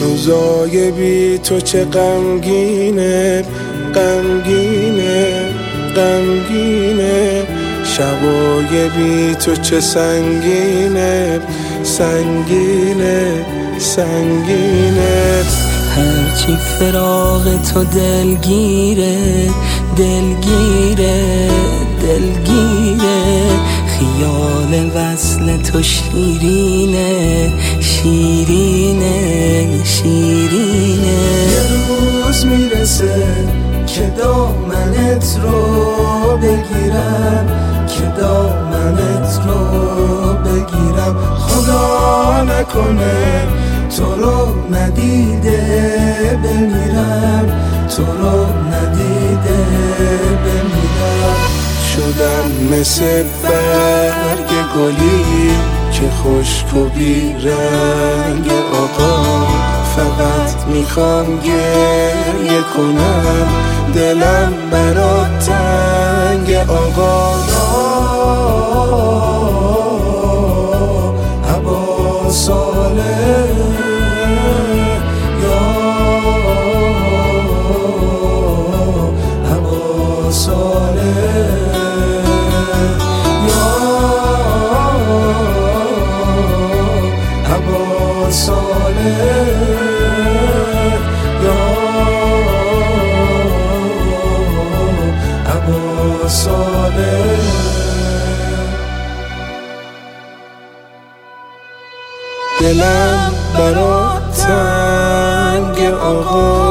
روزای بی تو چه غمگینه غمگینه غمگینه. شبای بی تو چه سنگینه سنگینه سنگینه. هرچی فراغ تو دلگیره دلگیره. دلگیره خیال وصل تو شیرینه شیرینه شیرینه. یه روز می‌رسه که دامنت رو بگیرم که دامنت رو بگیرم. خدا نکنه تو رو ندیده بمیرم تو رو ندیده شدم مثل برگ گلی که خشک و بی رنگ آقا. فقط می‌خوام گریه کنم. دلم ساله دلم برات تنگ آقا